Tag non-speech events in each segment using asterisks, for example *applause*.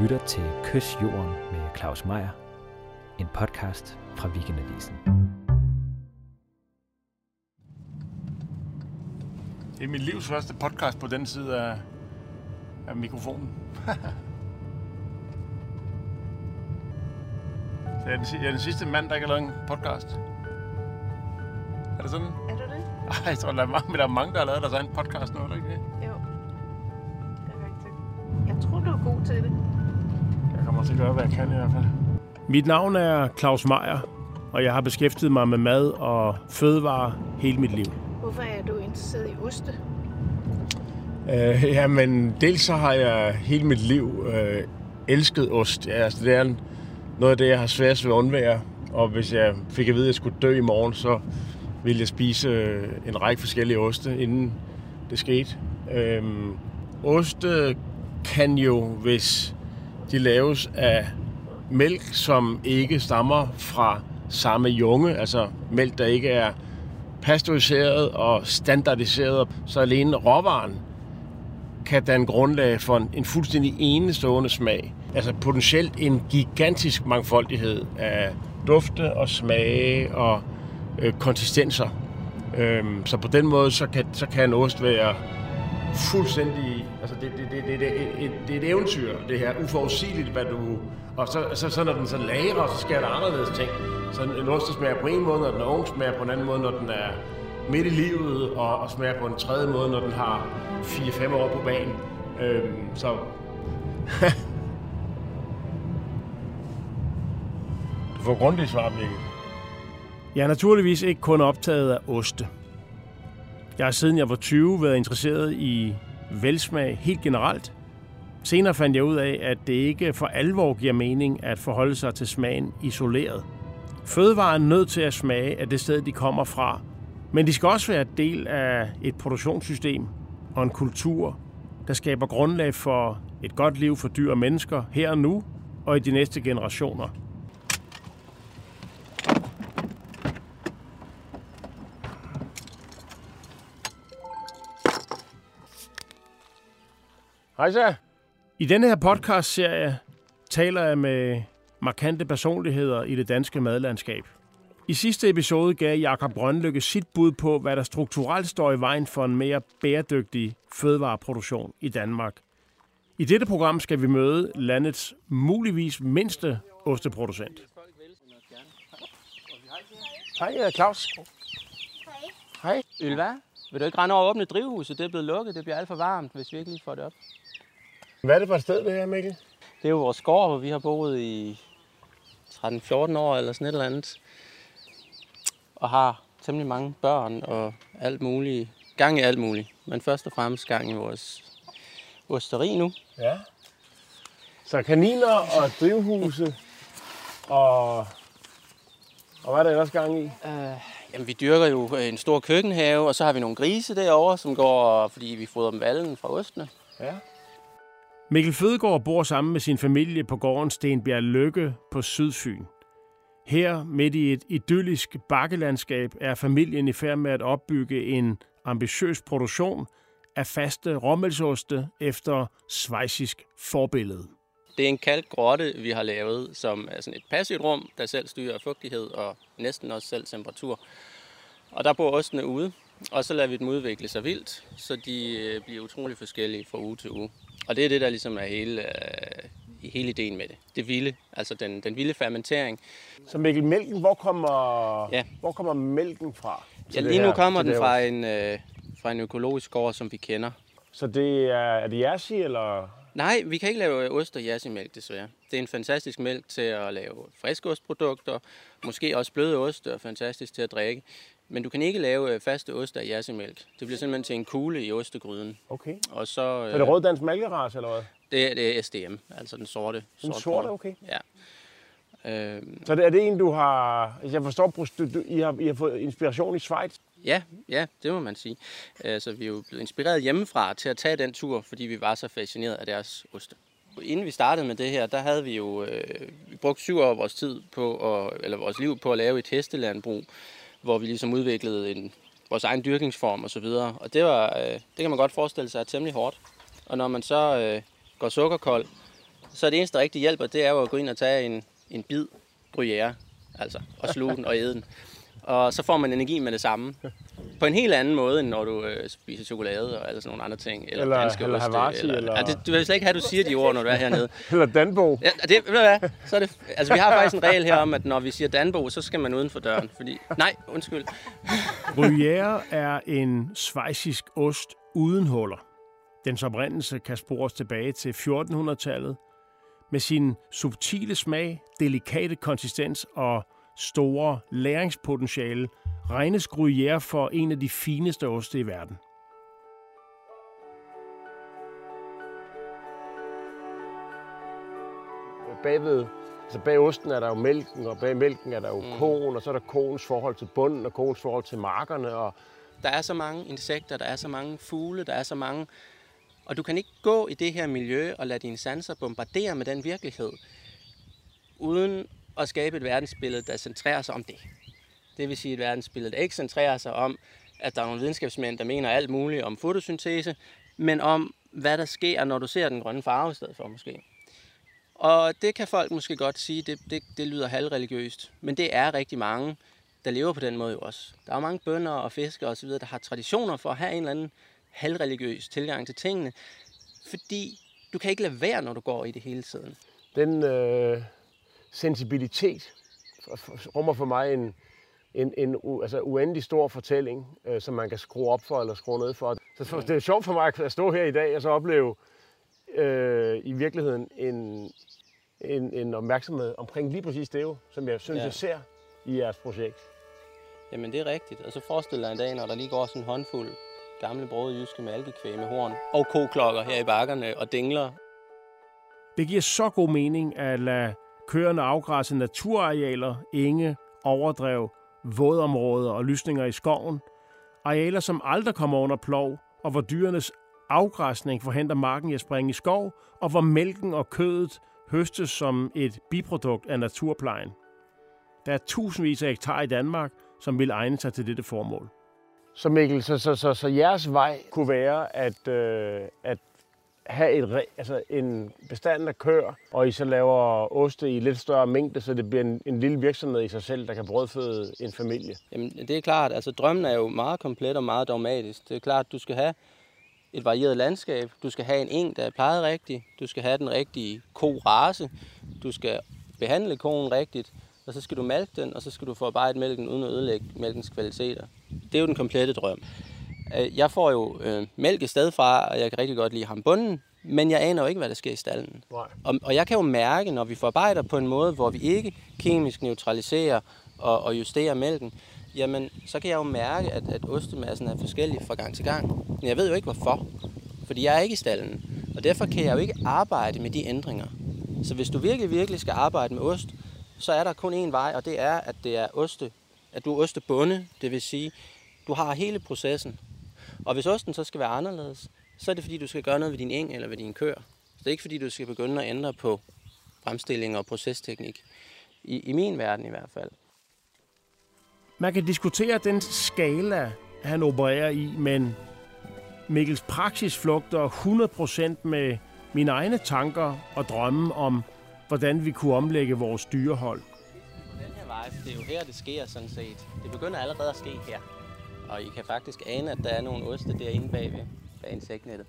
lytter til Kys Jorden med Claus Meier, en podcast fra Weekendavisen. Det er mit livs første podcast på den side af, af mikrofonen. Så *laughs* jeg er, den, jeg er den sidste mand, der ikke har lavet en podcast. Er det sådan? Er du det? Ej, jeg tror, der er mange, der er mange, der har lavet deres egen podcast nu, er det ikke. Det Jeg kommer til at gøre, hvad jeg kan i hvert fald. Mit navn er Claus Meier, og jeg har beskæftiget mig med mad og fødevarer hele mit liv. Hvorfor er du interesseret i oste? Øh, jamen, dels så har jeg hele mit liv øh, elsket ost. Ja, altså, det er en- noget af det, jeg har sværest ved at undvære. Og hvis jeg fik at vide, at jeg skulle dø i morgen, så ville jeg spise øh, en række forskellige oste, inden det skete. Øhm, oste kan jo, hvis de laves af mælk, som ikke stammer fra samme junge, altså mælk, der ikke er pasteuriseret og standardiseret, så alene råvaren kan danne grundlag for en, en fuldstændig enestående smag. Altså potentielt en gigantisk mangfoldighed af dufte og smage og øh, konsistenser. Øhm, så på den måde, så kan, så kan en ost være fuldstændig... Altså det, det, det, det, det, det, et, det er et eventyr, det her. Uforudsigeligt, hvad du... Og så, så, så når den så lager, så sker der anderledes ting. Så en ost, smager på en måde, når den er ung, smager på en anden måde, når den er midt i livet, og, og smager på en tredje måde, når den har 4-5 år på banen. Øhm, så *laughs* du får grundigt svar, Mikkel. Jeg er naturligvis ikke kun optaget af oste. Jeg har siden jeg var 20 været interesseret i velsmag helt generelt. Senere fandt jeg ud af, at det ikke for alvor giver mening at forholde sig til smagen isoleret. Fødevarer er nødt til at smage af det sted, de kommer fra. Men de skal også være del af et produktionssystem og en kultur, der skaber grundlag for et godt liv for dyr og mennesker her og nu og i de næste generationer. Hej så. I denne her podcast-serie taler jeg med markante personligheder i det danske madlandskab. I sidste episode gav Jakob Brøndlykke sit bud på, hvad der strukturelt står i vejen for en mere bæredygtig fødevareproduktion i Danmark. I dette program skal vi møde landets muligvis mindste osteproducent. Hej, øh, Claus. Hej. Ylva, vil du ikke rende over og åbne drivhuset? Det er blevet lukket. Det bliver alt for varmt, hvis vi ikke lige får det op. Hvad er det for et sted, det her, Mikkel? Det er jo vores gård, hvor vi har boet i 13-14 år eller sådan et eller andet. Og har temmelig mange børn og alt muligt. Gang i alt muligt. Men først og fremmest gang i vores osteri nu. Ja. Så kaniner og drivhuse og... Og hvad er der ellers gang i? Uh, jamen, vi dyrker jo en stor køkkenhave, og så har vi nogle grise derovre, som går, fordi vi fodrer dem vallen fra ostene. Ja. Mikkel Fødegaard bor sammen med sin familie på gården Stenbjerg Lykke på Sydfyn. Her, midt i et idyllisk bakkelandskab, er familien i færd med at opbygge en ambitiøs produktion af faste rommelsoste efter svejsisk forbillede. Det er en kalkgrotte, vi har lavet, som er sådan et passivt rum, der selv styrer fugtighed og næsten også selv temperatur. Og der bor ostene ude, og så lader vi dem udvikle sig vildt, så de øh, bliver utrolig forskellige fra uge til uge. Og det er det, der ligesom er hele, øh, hele ideen med det. Det vilde, altså den, den vilde fermentering. Så Mikkel, mælken, hvor kommer, Ja. hvor kommer mælken fra? Ja, lige nu kommer den fra en, øh, fra en økologisk gård, som vi kender. Så det er, er det Jersi, eller? Nej, vi kan ikke lave ost og jassimælk desværre. Det er en fantastisk mælk til at lave friskostprodukter, måske også bløde ost og fantastisk til at drikke. Men du kan ikke lave øh, faste ost af jassimælk. Det bliver simpelthen til en kugle i ostegryden. Okay. Og så, Så er øh, det røddans mælkeras, eller hvad? det, er- det er SDM, altså den sorte. Den sorte sorte, okay. Ja. Øh, Så det, er det en, du har... altså, Jeg forstår, du, I, har, I har fået inspiration i Schweiz. ja, ja, det må man sige. Altså, vi er jo blevet inspireret hjemmefra til at tage den tur, fordi vi var så fascineret af deres oste. Inden vi startede med det her, der havde vi jo øh, vi brugt syv år af vores tid på, at, eller vores liv på at lave et hestelandbrug, hvor vi ligesom udviklede en, vores egen dyrkningsform osv. Og, og det, var, øh, det kan man godt forestille sig er temmelig hårdt. Og når man så øh, går sukkerkold, Så det eneste, der rigtig hjælper, det er jo at gå ind og tage en, en bid gruyère, altså, og sluge den og æde den. Og så får man energi med det samme. På en helt anden måde, end når du øh, spiser chokolade og alle sådan nogle andre ting. Eller, Eller- danske eller oste, Havarti, eller, eller- Ja, det, du vil slet ikke have, at du siger de ord, når du er hernede. *laughs* Eller Danbo. Ja, det, ved du hvad? Så er det, altså, vi har faktisk en regel her om, at når vi siger Danbo, så skal man uden for døren. Fordi, nej, undskyld. *laughs* Gruyère er en svejsisk ost uden huller. Dens oprindelse kan spores tilbage til 1400-tallet. Med sin subtile smag, delikate konsistens og store læringspotentiale regnes Gruyère for en af de fineste oste i verden. Bagved, altså bag osten er der jo mælken, og bag mælken er der jo mm. koen, og så er der koens forhold til bunden, og koens forhold til markerne, og Der er så mange insekter, der er så mange fugle, der er så mange... Og du kan ikke gå i det her miljø og lade dine sanser bombardere med den virkelighed, uden at skabe et verdensbillede, der centrerer sig om det. Det vil sige et verdensbillede, der ikke centrerer sig om, at der er nogle videnskabsmænd, der mener alt muligt om fotosyntese, men om, hvad der sker, når du ser den grønne farve i stedet for måske. Og det kan folk måske godt sige, det, det, det lyder halvreligiøst, men det er rigtig mange, der lever på den måde jo også. Der er mange bønder og fiskere osv., der har traditioner for at have en eller anden halvreligiøs tilgang til tingene, fordi du kan ikke lade være, når du går i det hele tiden. den øh, sensibilitet rummer for mig en, en, en altså uendelig stor fortælling, øh, som man kan skrue op for eller skrue ned for. Så for, det er sjovt for mig at stå her i dag og så opleve øh, i virkeligheden en, en, en opmærksomhed omkring lige præcis det jo, som jeg synes, Ja. ja. jeg ser i jeres projekt. Jamen det er rigtigt. Og så forestil dig en dag, når der lige går sådan en håndfuld gamle brøde jyske malkekvæg med horn og koklokker her i bakkerne og dingler. Det giver så god mening at lade køerne afgræsse naturarealer, enge, overdrev, vådområder og lysninger i skoven. Arealer, som aldrig kommer under plov, og hvor dyrenes afgræsning forhindrer marken i at springe i skov, og hvor mælken og kødet høstes som et biprodukt af naturplejen. Der er tusindvis af hektar i Danmark, som vil egne sig til dette formål. Så Mikkel, så, så, så, så jeres vej kunne være at, øh, at have et, altså en bestand af køer, og I så laver oste i lidt større mængde, så det bliver en, en lille virksomhed i sig selv, der kan brødføde en familie. Jamen det er klart, altså drømmen er jo meget komplet og meget dogmatisk. Det er klart, du skal have et varieret landskab. Du skal have en eng, der er plejet rigtigt. Du skal have den rigtige ko-race. Du skal behandle koen rigtigt. Og så skal du malke den, og så skal du forarbejde mælken uden at ødelægge mælkens kvaliteter. Det er jo den komplette drøm. Øh, Jeg får jo øh, mælk et sted fra, og jeg kan rigtig godt lide ham bunden, men jeg aner jo ikke, hvad der sker i stallen. Nej. Og, og jeg kan jo mærke, når vi forarbejder på en måde, hvor vi ikke kemisk neutraliserer og, og justerer mælken, jamen så kan jeg jo mærke, at, at ostemassen er forskellig fra gang til gang. Men jeg ved jo ikke hvorfor, fordi jeg er ikke i stallen. Og derfor kan jeg jo ikke arbejde med de ændringer. Så hvis du virkelig, virkelig skal arbejde med ost, så er der kun én vej, og det er, at det er oste, at du er ostebunde, det vil sige, du har hele processen. Og hvis osten så skal være anderledes, så er det fordi, du skal gøre noget ved din eng eller ved din kør. Så det er ikke fordi, du skal begynde at ændre på fremstilling og procesteknik. I, I min verden i hvert fald. Man kan diskutere den skala, han opererer i, men Mikkels praksis flugter 100% med mine egne tanker og drømme om, hvordan vi kunne omlægge vores dyrehold. Den her vej, det er jo her, det sker sådan set. Det begynder allerede at ske her. Og I kan faktisk ane, at der er nogle oste derinde bagved, bag insektnettet.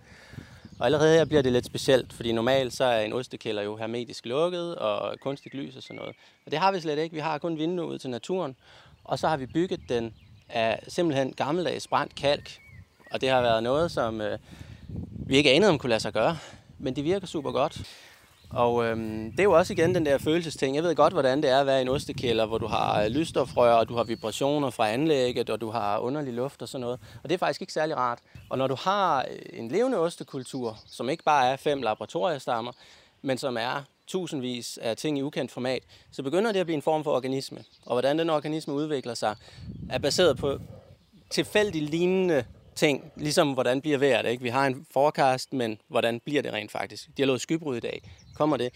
Og allerede her bliver det lidt specielt, fordi normalt så er en ostekælder jo hermetisk lukket og kunstigt lys og sådan noget. Og det har vi slet ikke. Vi har kun vinduet ud til naturen. Og så har vi bygget den af simpelthen gammeldags brændt kalk. Og det har været noget, som øh, vi ikke anede, om kunne lade sig gøre. Men det virker super godt. Og øhm, det er jo også igen den der følelsesting. Jeg ved godt, hvordan det er at være i en ostekælder, hvor du har øh, lysstofrør, og du har vibrationer fra anlægget, og du har underlig luft og sådan noget. Og det er faktisk ikke særlig rart. Og når du har øh, en levende ostekultur, som ikke bare er fem laboratoriestammer, men som er tusindvis af ting i ukendt format, så begynder det at blive en form for organisme. Og hvordan den organisme udvikler sig, er baseret på tilfældig lignende ting, ligesom hvordan bliver vejret. Ikke? Vi har en forecast, men hvordan bliver det rent faktisk? De har lovet skybrud i dag. Kommer det?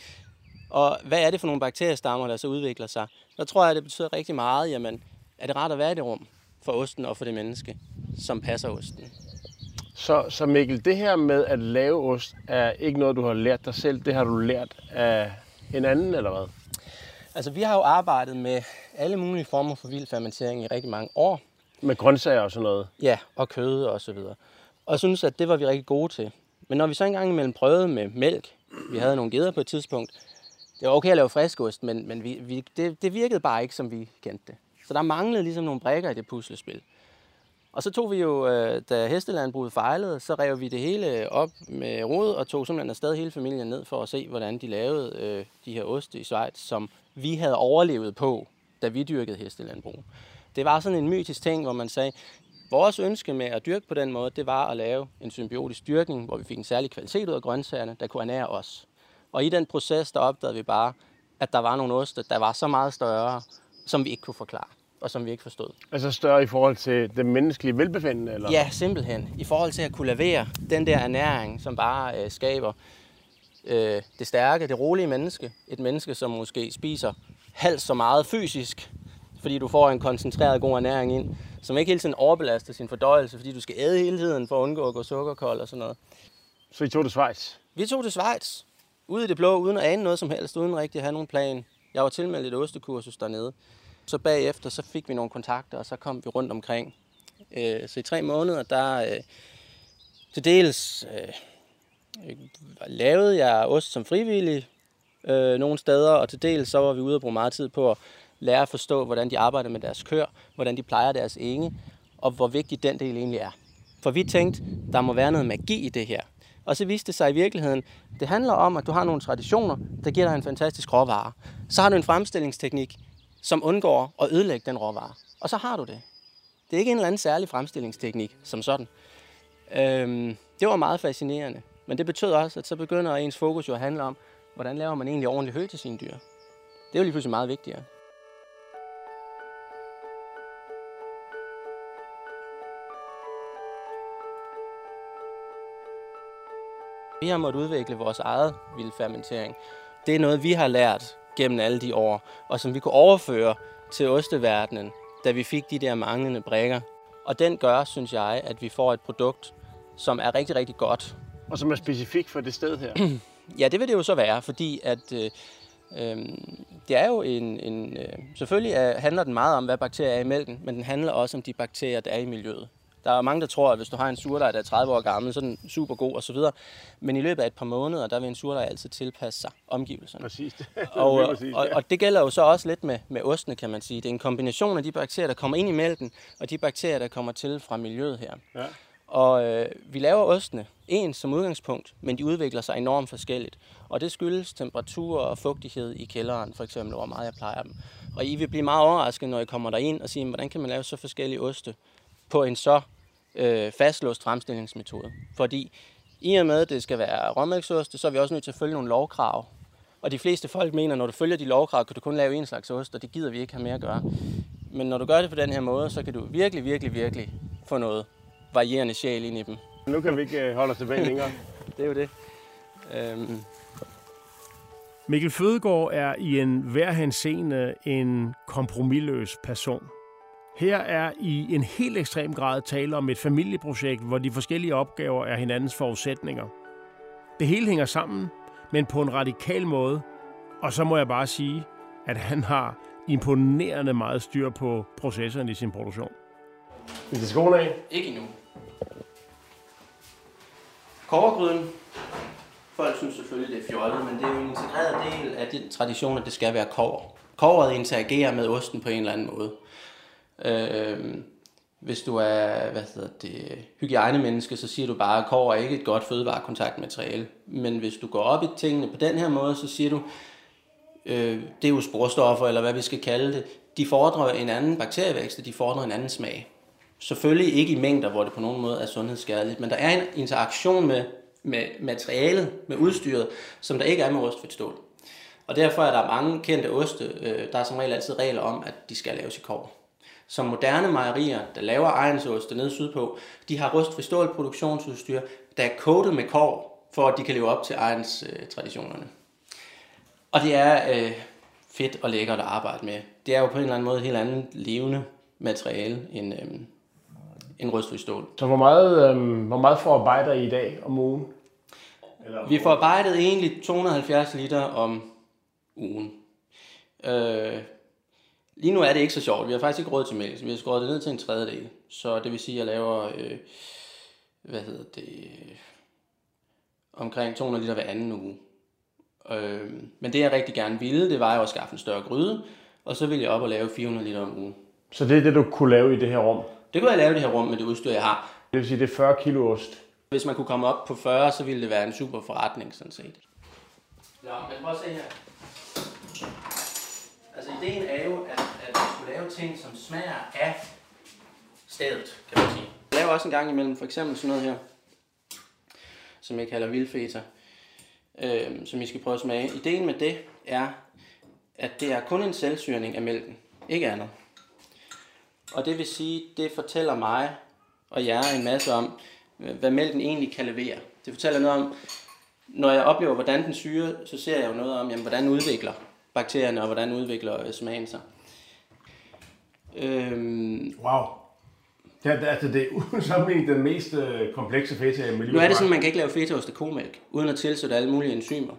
Og hvad er det for nogle bakteriestammer, der så udvikler sig? Der tror jeg, det betyder rigtig meget, jamen, er det rart at være i det rum for osten og for det menneske, som passer osten? Så, så Mikkel, det her med at lave ost er ikke noget, du har lært dig selv. Det har du lært af en anden, eller hvad? Altså, vi har jo arbejdet med alle mulige former for vild fermentering i rigtig mange år. Med grøntsager og sådan noget. Ja, og kød og så videre. Og synes, at det var vi rigtig gode til. Men når vi så engang imellem prøvede med mælk, vi havde nogle geder på et tidspunkt, det var okay at lave friskost, men, men vi, vi, det, det virkede bare ikke, som vi kendte det. Så der manglede ligesom nogle brækker i det puslespil. Og så tog vi jo, øh, da hestelandbruget fejlede, så rev vi det hele op med rod og tog simpelthen afsted hele familien ned for at se, hvordan de lavede øh, de her oste i Schweiz, som vi havde overlevet på, da vi dyrkede hestelandbrug. Det var sådan en mytisk ting, hvor man sagde, vores ønske med at dyrke på den måde, det var at lave en symbiotisk dyrkning, hvor vi fik en særlig kvalitet ud af grøntsagerne, der kunne ernære os. Og i den proces, der opdagede vi bare, at der var nogle oste, der var så meget større, som vi ikke kunne forklare og som vi ikke forstod. Altså større i forhold til det menneskelige velbefindende? Eller? Ja, simpelthen. I forhold til at kunne levere den der ernæring, som bare øh, skaber øh, det stærke, det rolige menneske. Et menneske, som måske spiser halvt så meget fysisk, fordi du får en koncentreret god ernæring ind, som ikke hele tiden overbelaster sin fordøjelse, fordi du skal æde hele tiden for at undgå at gå sukkerkold og sådan noget. Så I tog til Schweiz? Vi tog til Schweiz, ude i det blå, uden at ane noget som helst, uden rigtig at have nogen plan. Jeg var tilmeldt et ostekursus dernede. Så bagefter så fik vi nogle kontakter, og så kom vi rundt omkring. Øh, så i tre måneder, der øh, til dels øh, lavede jeg ost som frivillig øh, nogle steder, og til dels så var vi ude og bruge meget tid på at lære at forstå, hvordan de arbejder med deres kør, hvordan de plejer deres enge, og hvor vigtig den del egentlig er. For vi tænkte, der må være noget magi i det her. Og så viste det sig i virkeligheden, det handler om, at du har nogle traditioner, der giver dig en fantastisk råvare. Så har du en fremstillingsteknik, som undgår at ødelægge den råvare. Og så har du det. Det er ikke en eller anden særlig fremstillingsteknik som sådan. Øhm, det var meget fascinerende. Men det betød også, at så begynder ens fokus jo at handle om, hvordan laver man egentlig ordentligt hø til sine dyr. Det er jo lige pludselig meget vigtigere. Vi har måttet udvikle vores eget vildfermentering. Det er noget, vi har lært gennem alle de år, og som vi kunne overføre til osteverdenen, da vi fik de der manglende brækker. Og den gør, synes jeg, at vi får et produkt, som er rigtig, rigtig godt. Og som er specifikt for det sted her? *clears throat* ja, det vil det jo så være, fordi at øh, øh, det er jo en... en øh, selvfølgelig er, handler den meget om, hvad bakterier er i mælken, men den handler også om de bakterier, der er i miljøet. Der er mange, der tror, at hvis du har en surdej, der er 30 år gammel, så er den super god osv. Men i løbet af et par måneder, der vil en surdej altid tilpasse sig omgivelserne. Præcis. *laughs* Det og, præcis, ja. og, og det gælder jo så også lidt med, med ostene, kan man sige. Det er en kombination af de bakterier, der kommer ind i mælken, og de bakterier, der kommer til fra miljøet her. Ja. Og øh, vi laver ostene ens som udgangspunkt, men de udvikler sig enormt forskelligt. Og det skyldes temperatur og fugtighed i kælderen, for eksempel, hvor meget jeg plejer dem. Og I vil blive meget overrasket, når I kommer derind og siger, hvordan kan man lave så forskellige oste på en så øh, fastlåst fremstillingsmetode. Fordi i og med, at det skal være råmælksost, så er vi også nødt til at følge nogle lovkrav. Og de fleste folk mener, at når du følger de lovkrav, kan du kun lave en slags ost, og det gider vi ikke have mere at gøre. Men når du gør det på den her måde, så kan du virkelig, virkelig, virkelig få noget varierende sjæl ind i dem. Nu kan vi ikke øh, holde os tilbage længere. *laughs* det er jo det. Øhm. Mikkel Fødegård er i en hver henseende en kompromilløs person. Her er i en helt ekstrem grad tale om et familieprojekt, hvor de forskellige opgaver er hinandens forudsætninger. Det hele hænger sammen, men på en radikal måde. Og så må jeg bare sige, at han har imponerende meget styr på processerne i sin produktion. Vil det skoene af? Ikke endnu. Kovergryden. Folk synes selvfølgelig, det er fjollet, men det er jo en integreret del af den tradition, at det skal være kover. Koveret interagerer med osten på en eller anden måde. Øh, hvis du er hvad hedder det, hygiejnemenneske, så siger du bare, at kår er ikke et godt fødevarekontaktmateriale. Men hvis du går op i tingene på den her måde, så siger du, øh, det er jo sporstoffer, eller hvad vi skal kalde det, de fordrer en anden bakterievækst, og de fordrer en anden smag. Selvfølgelig ikke i mængder, hvor det på nogen måde er sundhedsskadeligt, men der er en interaktion med, med materialet, med udstyret, som der ikke er med rustfrit stål. Og derfor er der mange kendte oste, øh, der er som regel altid regler om, at de skal laves i kår som moderne mejerier, der laver egensost dernede sydpå, de har rustfri stål produktionsudstyr, der er coated med kår, for at de kan leve op til egens øh, traditionerne. Og det er øh, fedt og lækkert at arbejde med. Det er jo på en eller anden måde et helt andet levende materiale end, øh, end rustfri stål. Så hvor meget, øh, hvor meget forarbejder I i dag om ugen? Vi får arbejdet egentlig 270 liter om ugen. Øh, lige nu er det ikke så sjovt. Vi har faktisk ikke råd til mælk, så vi har skåret det ned til en tredjedel. Så det vil sige, at jeg laver, øh, hvad hedder det, omkring 200 liter hver anden uge. Øh, men det jeg rigtig gerne ville, det var jo at skaffe en større gryde, og så ville jeg op og lave 400 liter om ugen. Så det er det, du kunne lave i det her rum? Det kunne jeg lave i det her rum med det udstyr, jeg har. Det vil sige, det er 40 kilo ost. Hvis man kunne komme op på 40, så ville det være en super forretning, sådan set. Nå, men prøv at se her. Altså, ideen er jo, at, at man skulle lave ting, som smager af stedet, kan man sige. Jeg laver også en gang imellem, for eksempel sådan noget her, som jeg kalder vildfeta, øh, som I skal prøve at smage. Ideen med det er, at det er kun en selvsyrning af mælken, ikke andet. Og det vil sige, det fortæller mig og jer en masse om, hvad mælken egentlig kan levere. Det fortæller noget om, når jeg oplever, hvordan den syrer, så ser jeg jo noget om, jamen, hvordan den udvikler bakterierne, og hvordan udvikler øh, smagen sig. Øhm, Wow. Det er, altså, det er *laughs* uden sammenligning den mest øh, komplekse feta, jeg med nu er det sådan, at man kan ikke lave fetaost af komælk, uden at tilsætte alle mulige enzymer.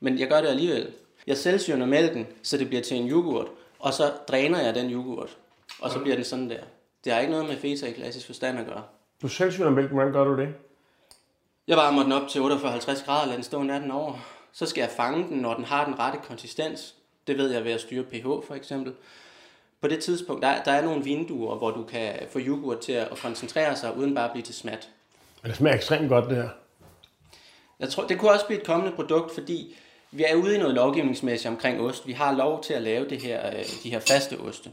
Men jeg gør det alligevel. Jeg selvsyrner mælken, så det bliver til en yoghurt, og så dræner jeg den yoghurt, og så bliver den sådan der. Det har ikke noget med feta i klassisk forstand at gøre. Du selvsyrner mælken, hvordan gør du det? Jeg varmer den op til 48-50 grader og lader den stå natten over. Så skal jeg fange den, når den har den rette konsistens. Det ved jeg ved at styre pH for eksempel. På det tidspunkt, der, der er nogle vinduer, hvor du kan få yoghurt til at koncentrere sig, uden bare at blive til smat. Men det smager ekstremt godt, det her. Jeg tror, det kunne også blive et kommende produkt, fordi vi er ude i noget lovgivningsmæssigt omkring ost. Vi har lov til at lave det her, øh, de her faste oste.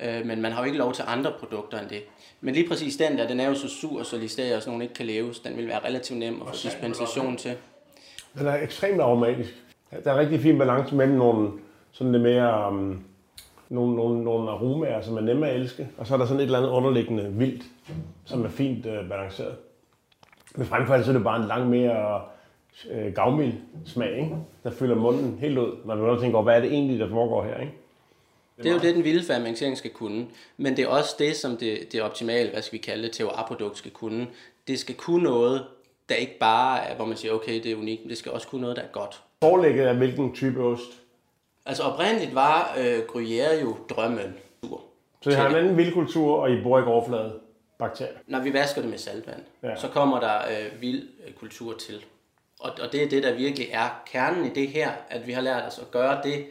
Øh, Men man har jo ikke lov til andre produkter end det. Men lige præcis den der, den er jo så sur, så listeria og sådan nogle ikke kan leves. Den vil være relativt nem at få dispensation til. Den er ekstremt aromatisk. Der er rigtig fin balance mellem nogle sådan lidt mere um, nogle, nogle, nogle aromaer, som er nemme at elske, og så er der sådan et eller andet underliggende vildt, som er fint øh, balanceret. Men frem for alt så er det bare en langt mere øh, gavmild smag, ikke? der fylder munden helt ud, Man begynder at tænke over, hvad er det egentlig, der foregår her. Ikke? Det er jo det, den vilde fermentering skal kunne. Men det er også det, som det, det optimale, hvad skal vi kalde det, TOA-produkt skal kunne. Det skal kunne noget, der ikke bare er, hvor man siger, okay, det er unikt, men det skal også kunne noget, der er godt. Forlægget af hvilken type ost. Altså oprindeligt var øh, Gruyère jo drømmen. Så det har en anden vildkultur, og I bruger ikke overflade bakterier. Når vi vasker det med saltvand, Ja. så kommer der øh, vild øh, kultur til. Og, og det er det, der virkelig er kernen i det her, at vi har lært os at gøre det,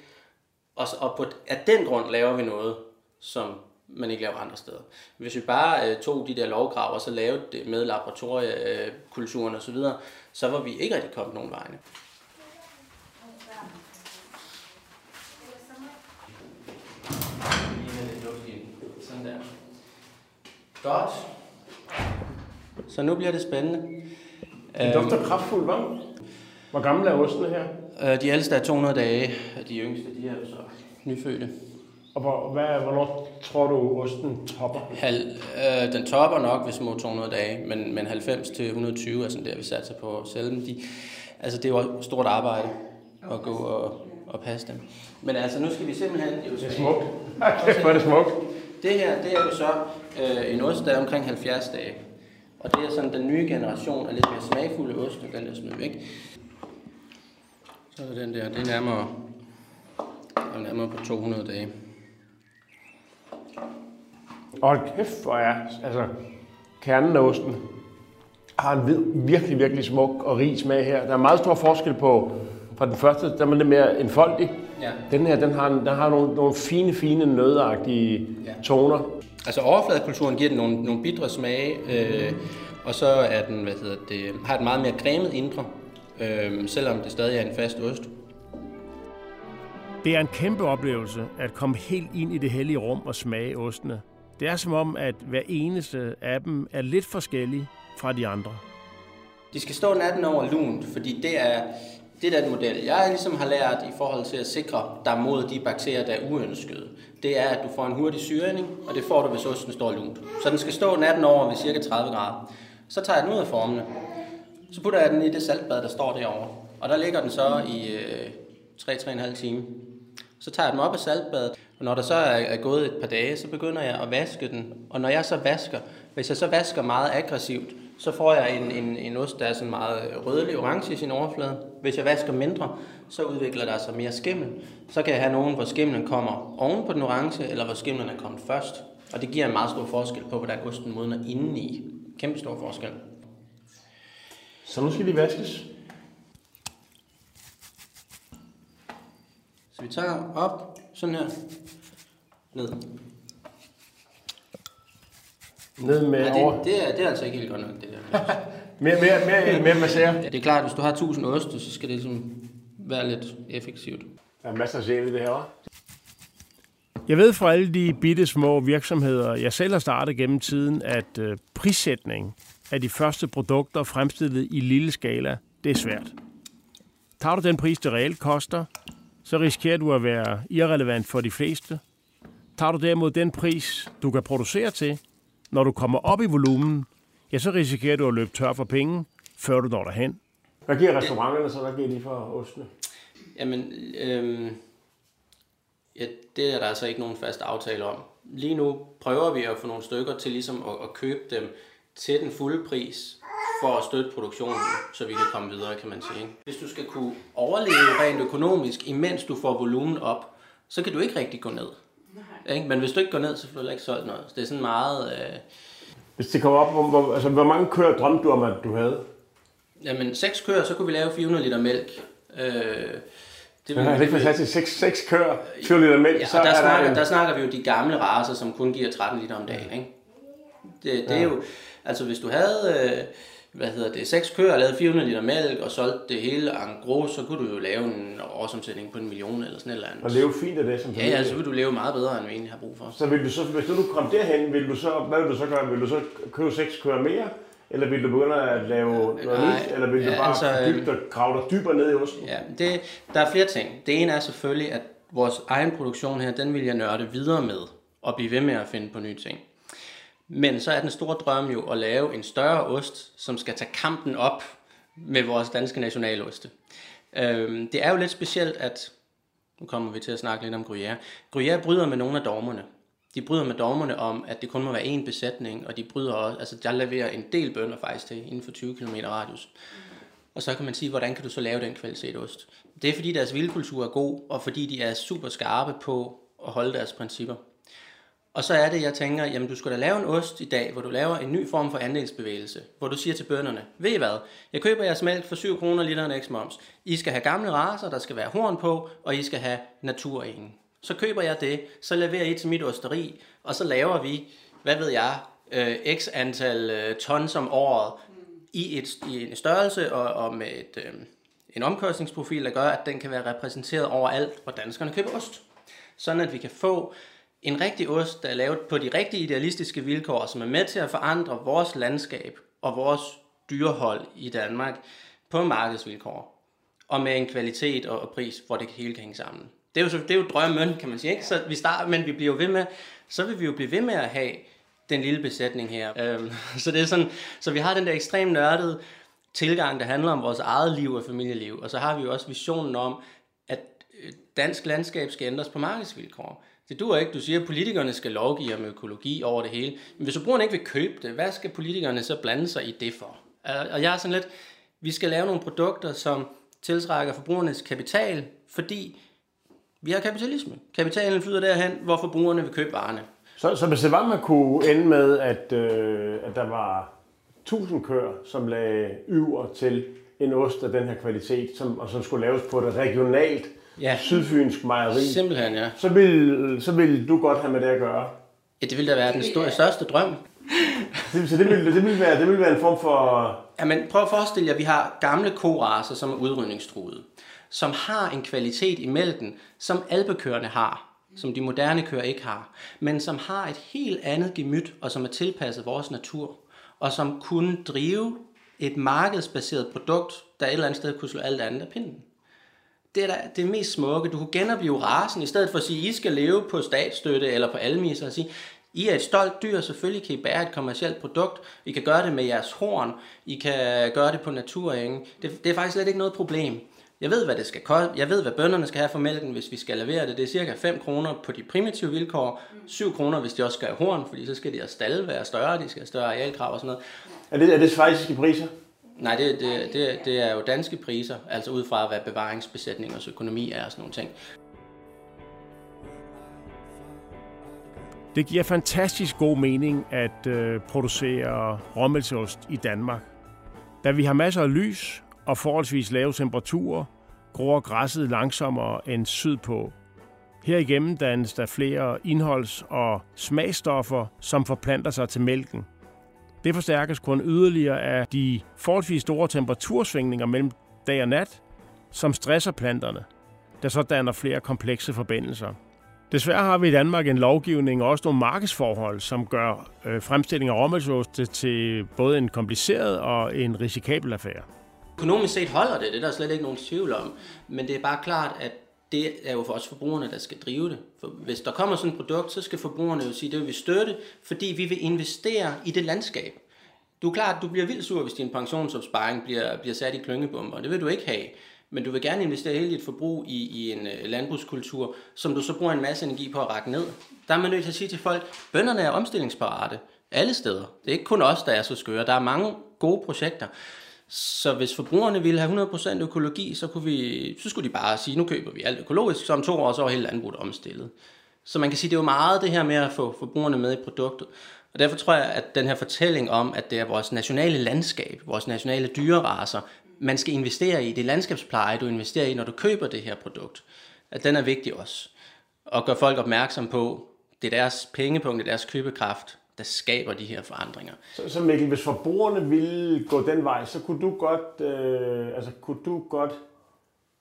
og, og på, af den grund laver vi noget, som man ikke laver andre steder. Hvis vi bare øh, tog de der lovkrav, og så lavede det med laboratoriekulturen og så videre, så var vi ikke rigtig kommet nogen vegne. Sådan der. Godt. Så nu bliver det spændende. Den dufter kraftfuldt, hva'? Hvor gammel er osten her? Øh, de ældste er 200 dage, og de yngste de er jo så nyfødte. Og hvor, hvad, hvornår tror du, osten topper? Hal, øh, den topper nok ved små 200 dage, men, men 90 til 120 er sådan der, vi satser på selv. De, altså det er jo stort arbejde at gå og, og passe dem. Men altså nu skal vi simpelthen... Det Det er smukt. *laughs* Kæft, hvor er det smukt. Det her, det er jo så øh, en ost, der er omkring 70 dage. Og det er sådan den nye generation af lidt mere smagfulde ost, den der smidt væk. Så er den der, det er nærmere, er nærmere på 200 dage. Og hold kæft, hvor er altså, kernen af osten har en virkelig, virkelig smuk og rig smag her. Der er meget stor forskel på, fra den første, der er lidt mere enfoldig. Ja. Den her, den har, den har nogle, nogle fine, fine nødagtige Ja. toner. Altså overfladekulturen giver den nogle, nogle bitre smage, øh, og så er den, hvad hedder det, har den meget mere cremet indre, øh, selvom det stadig er en fast ost. Det er en kæmpe oplevelse at komme helt ind i det hellige rum og smage ostene. Det er som om, at hver eneste af dem er lidt forskellig fra de andre. De skal stå natten over lunt, fordi det er, det er den model, jeg ligesom har lært i forhold til at sikre dig mod de bakterier, der er uønskede. Det er, at du får en hurtig syrening, og det får du, hvis osten står lunt. Så den skal stå natten over ved cirka 30 grader. Så tager jeg den ud af formene. Så putter jeg den i det saltbad, der står derovre. Og der ligger den så i øh, 3-3,5 timer. Så tager jeg den op af saltbadet, og når der så er, er gået et par dage, så begynder jeg at vaske den. Og når jeg så vasker, hvis jeg så vasker meget aggressivt, så får jeg en, en, en ost, der er sådan meget rødlig orange i sin overflade. Hvis jeg vasker mindre, så udvikler der sig mere skimmel. Så kan jeg have nogen, hvor skimmelen kommer oven på den orange, eller hvor skimmelen er kommet først. Og det giver en meget stor forskel på, hvordan osten modner indeni. Kæmpe stor forskel. Så nu skal de vaskes. Så vi tager op, sådan her, ned. Ned med Ja, over. det, det, er, det er altså ikke helt godt nok, det der. *laughs* Mere, mere, mere, mere masser. Ja, det er klart, at hvis du har 1000 oste, så skal det ligesom være lidt effektivt. Der er masser af sjæl i det her, hva'? Jeg ved fra alle de bitte små virksomheder, jeg selv har startet gennem tiden, at øh, prissætning af de første produkter fremstillet i lille skala, det er svært. Tager du den pris, det reelt koster, så risikerer du at være irrelevant for de fleste. Tager du derimod den pris, du kan producere til, når du kommer op i volumen, ja, så risikerer du at løbe tør for penge, før du når derhen. Hvad giver restauranterne så? Hvad giver de for ostene? Jamen, øhm, ja, det er der altså ikke nogen fast aftale om. Lige nu prøver vi at få nogle stykker til ligesom at, at købe dem til den fulde pris, for at støtte produktionen, så vi kan komme videre, kan man sige. Hvis du skal kunne overleve rent økonomisk, imens du får volumen op, så kan du ikke rigtig gå ned. Ikke? Men hvis du ikke går ned, så får du ikke solgt noget. Så det er sådan meget... Øh, Hvis det kommer op, hvor, hvor, altså, hvor mange køer drømte du om, at du havde? jamen, seks køer, så kunne vi lave 400 liter mælk. Øh, det Det er ikke fantastisk. 6, 6 køer, 4 liter mælk, Ja, så der, er der snakker, en... der snakker vi jo de gamle raser, som kun giver 13 liter om dagen. Ikke? Det, det ja. er jo, altså hvis du havde, øh, hvad hedder det, seks køer og lavede 400 liter mælk og solgte det hele en gros, så kunne du jo lave en årsomsætning på en million eller sådan eller Og andet. leve fint af det som Ja, familie. ja, så vil du leve meget bedre, end vi egentlig har brug for. Så vil du så, hvis du kom derhen, vil du så, hvad vil du så gøre? Vil du så købe 6 køer mere? Eller vil du begynde at lave noget Nej, nyt? Eller vil du ja, bare altså, dybt og grave dig dybere ned i osten? Ja, det, der er flere ting. Det ene er selvfølgelig, at vores egen produktion her, den vil jeg nørde videre med og blive ved med at finde på nye ting. Men så er den store drøm jo at lave en større ost, som skal tage kampen op med vores danske nationaloste. Øhm, det er jo lidt specielt, at nu kommer vi til at snakke lidt om Gruyère. Gruyère bryder med nogle af dogmerne. De bryder med dogmerne om, at det kun må være én besætning, og de bryder også, altså der leverer en del bønder faktisk til inden for 20 km radius. Og så kan man sige, hvordan kan du så lave den kvalitet ost? Det er fordi deres vildkultur er god, og fordi de er super skarpe på at holde deres principper. Og så er det, jeg tænker, jamen du skal da lave en ost i dag, hvor du laver en ny form for andelsbevægelse, hvor du siger til bønderne, ved I hvad, jeg køber jeres mælk for 7 kroner literen x moms. I skal have gamle raser, der skal være horn på, og I skal have naturengen. Så køber jeg det, så leverer I til mit osteri, og så laver vi, hvad ved jeg, øh, x antal øh, tons om året i, et, i en størrelse og, og med et, øh, en omkostningsprofil, der gør, at den kan være repræsenteret overalt, hvor danskerne køber ost. Sådan at vi kan få en rigtig ost, der er lavet på de rigtige idealistiske vilkår, som er med til at forandre vores landskab og vores dyrehold i Danmark på markedsvilkår. Og med en kvalitet og, pris, hvor det hele kan hænge sammen. Det er jo, det er jo drømmen, kan man sige. Ikke? Så vi starter, men vi bliver jo ved med, så vil vi jo blive ved med at have den lille besætning her. Øhm, *laughs* så det er sådan, så vi har den der ekstremt nørdede tilgang, der handler om vores eget liv og familieliv. Og så har vi jo også visionen om, at øh, dansk landskab skal ændres på markedsvilkår. Det duer ikke. Du siger, at politikerne skal lovgive om økologi over det hele. Men hvis forbrugerne ikke vil købe det, hvad skal politikerne så blande sig i det for? Og jeg er sådan lidt, vi skal lave nogle produkter, som tiltrækker forbrugernes kapital, fordi vi har kapitalisme. Kapitalen flyder derhen, hvor forbrugerne vil købe varerne. Så, så hvis det var, man kunne ende med, at, øh, at der var 1000 køer, som lagde yver til en ost af den her kvalitet, som, og som skulle laves på et regionalt Ja. sydfynsk mejeri, Simpelthen, ja. så ville, så ville du godt have med det at gøre. ja det ville da være den store, største drøm. Det, så det ville, det, ville være, det ville være en form for... Jamen, prøv at forestille jer, at vi har gamle koraser, som er udrydningstruede, som har en kvalitet i mælken, som albekøerne har, som de moderne køer ikke har, men som har et helt andet gemyt, og som er tilpasset vores natur, og som kunne drive et markedsbaseret produkt, der et eller andet sted kunne slå alt andet af pinden. Det er da det mest smukke. Du kunne genopleve rasen, i stedet for at sige, I skal leve på statsstøtte eller på almiser, og sige, I er et stolt dyr, selvfølgelig kan I bære et kommersielt produkt, I kan gøre det med jeres horn, I kan gøre det på naturengen. Det, det er faktisk slet ikke noget problem. Jeg ved, hvad det skal koste. Jeg ved, hvad bønderne skal have for mælken, hvis vi skal levere det. Det er cirka 5 kroner på de primitive vilkår. 7 kroner, hvis de også skal have horn, fordi så skal de have stalle være større, de skal have større arealkrav og sådan noget. Er det, er det svejsiske priser? Nej, det, det, det, det er jo danske priser, altså ud fra, hvad bevaringsbesætningers økonomi er og sådan nogle ting. Det giver fantastisk god mening at øh, producere råmælksost i Danmark. Da vi har masser af lys og forholdsvis lave temperaturer, gror græsset langsommere end sydpå. Herigennem dannes der flere indholds- og smagstoffer, som forplanter sig til mælken. Det forstærkes kun yderligere af de forholdsvis store temperatursvingninger mellem dag og nat, som stresser planterne, der så danner flere komplekse forbindelser. Desværre har vi i Danmark en lovgivning og også nogle markedsforhold, som gør øh, fremstilling af råmælksost til både en kompliceret og en risikabel affære. Økonomisk set holder det, det er der slet ikke nogen tvivl om. Men det er bare klart, at det er jo for os forbrugerne, der skal drive det. For hvis der kommer sådan et produkt, så skal forbrugerne jo sige, det vil vi støtte, fordi vi vil investere i det landskab. Du er klart, at du bliver vildt sur, hvis din pensionsopsparing bliver, bliver sat i klyngebomber. Det vil du ikke have. Men du vil gerne investere hele dit forbrug i, i en øh, landbrugskultur, som du så bruger en masse energi på at række ned. Der er man nødt til at sige til folk, bønderne er omstillingsparate alle steder. Det er ikke kun os, der er så skøre. Der er mange gode projekter. Så hvis forbrugerne ville have 100% økologi, så, kunne vi, så skulle de bare sige, nu køber vi alt økologisk, så om to år så er hele landbruget omstillet. Så man kan sige, det er jo meget det her med at få forbrugerne med i produktet. Og derfor tror jeg, at den her fortælling om, at det er vores nationale landskab, vores nationale dyreraser, man skal investere i, det landskabspleje, du investerer i, når du køber det her produkt, at den er vigtig også. Og gør folk opmærksom på, det er deres pengepunkt, det er deres købekraft, der skaber de her forandringer. Så, så Mikkel, hvis forbrugerne ville gå den vej, så kunne du godt, øh, altså kunne du godt,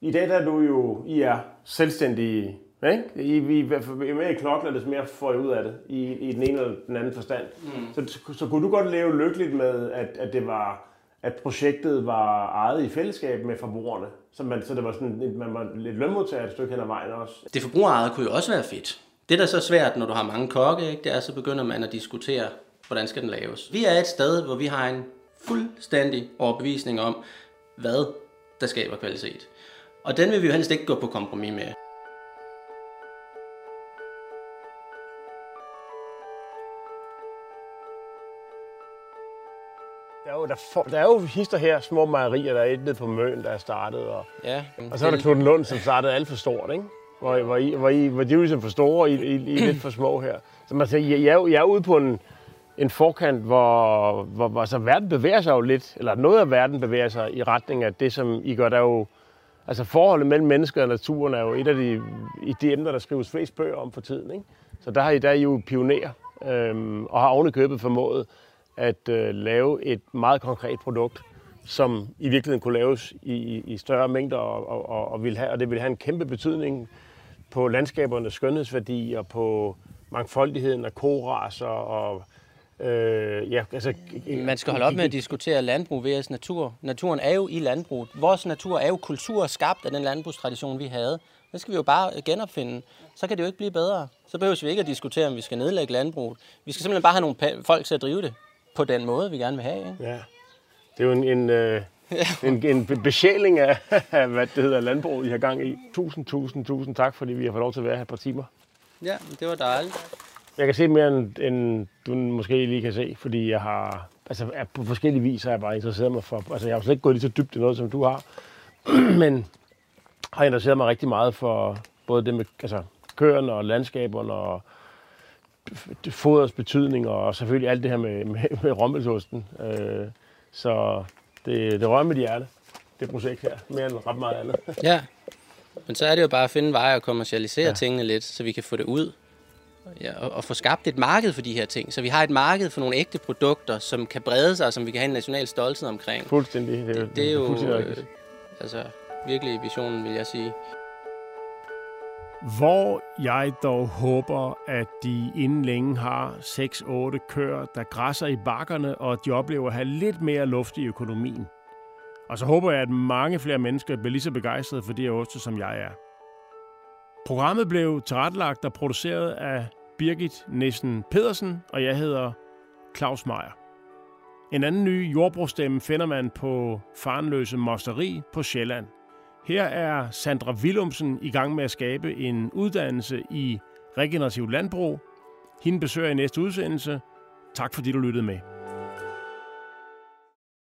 i dag der er du jo, I er selvstændige, ikke? I, I, I er med i klokken, det mere får I ud af det, i, i den ene eller den anden forstand. Mm. Så, så, så kunne du godt leve lykkeligt med, at, at det var, at projektet var ejet i fællesskab med forbrugerne, så, man, så det var sådan, man var lidt lønmodtager et stykke hen ad vejen også. Det forbrugerejet kunne jo også være fedt. Det, der er så svært, når du har mange kokke, ikke, det er, så begynder man at diskutere, hvordan skal den laves. Vi er et sted, hvor vi har en fuldstændig overbevisning om, hvad der skaber kvalitet. Og den vil vi jo helst ikke gå på kompromis med. Der er jo, der, for, der er jo hister her, små mejerier, der er et nede på Møn, der er startet. Og, Ja, og så er der Knuden Lund, som startede alt for stort, ikke? Hvor, hvor, I, hvor, I, hvor de er jo ligesom for store, og I, I, I er lidt for små her. Så man siger, jeg, jeg er ude på en, en forkant, hvor, hvor, hvor så verden bevæger sig jo lidt, eller noget af verden bevæger sig i retning af det, som I gør. Der jo, altså forholdet mellem mennesker og naturen er jo et af de, i de emner, der skrives flest bøger om for tiden. Ikke? Så der, har I, der er I jo pionerer, øhm, og har ovenikøbet formået at øh, lave et meget konkret produkt, som i virkeligheden kunne laves i, i- i større mængder, og, og, og, og, vil have, og det vil have en kæmpe betydning på landskabernes skønhedsværdi og på mangfoldigheden af koraser og øh, ja, altså, Man skal holde op med at diskutere landbrug vs. natur. Naturen er jo i landbruget. Vores natur er jo kultur skabt af den landbrugstradition, vi havde. Den skal vi jo bare genopfinde. Så kan det jo ikke blive bedre. Så behøver vi ikke at diskutere, om vi skal nedlægge landbruget. Vi skal simpelthen bare have nogle folk til at drive det på den måde, vi gerne vil have. Ikke? Ja, det er jo en, en, øh, en, en be- besjæling af, *laughs* hvad det hedder, landbruget, I har gang i. Tusind, tusind, tusind tak, fordi vi har fået lov til at være her et par timer. Ja, det var dejligt. Jeg kan se mere, end, end du måske lige kan se, fordi jeg har, altså på forskellige vis har jeg bare interesseret mig for, altså jeg har slet ikke gået lige så dybt i noget, som du har, *clears throat* men har interesseret mig rigtig meget for både det med altså, køerne og landskaberne og foders betydning og selvfølgelig alt det her med, med, med rommelsosten. Øh, så det, det rører mit hjerte, det projekt her, mere end ret meget andet. *laughs* Ja, men så er det jo bare at finde veje og kommercialisere ja. tingene lidt, så vi kan få det ud. Ja, og, og få skabt et marked for de her ting. Så vi har et marked for nogle ægte produkter, som kan brede sig, og som vi kan have en national stolthed omkring. Fuldstændig. Det, Det er jo øh, altså, virkelig visionen, vil jeg sige. Hvor jeg dog håber, at de inden længe har 6-8 køer, der græsser i bakkerne, og at de oplever at have lidt mere luft i økonomien. Og så håber jeg, at mange flere mennesker bliver lige så begejstrede for de her oste, som jeg er. Programmet blev tilrettelagt og produceret af Birgit Nissen Pedersen, og jeg hedder Claus Meier. En anden ny jordbrugsstemme finder man på Farenløse Mosteri på Sjælland. Her er Sandra Willumsen i gang med at skabe en uddannelse i regenerativ landbrug. Hende besøger i næste udsendelse. Tak fordi du lyttede med.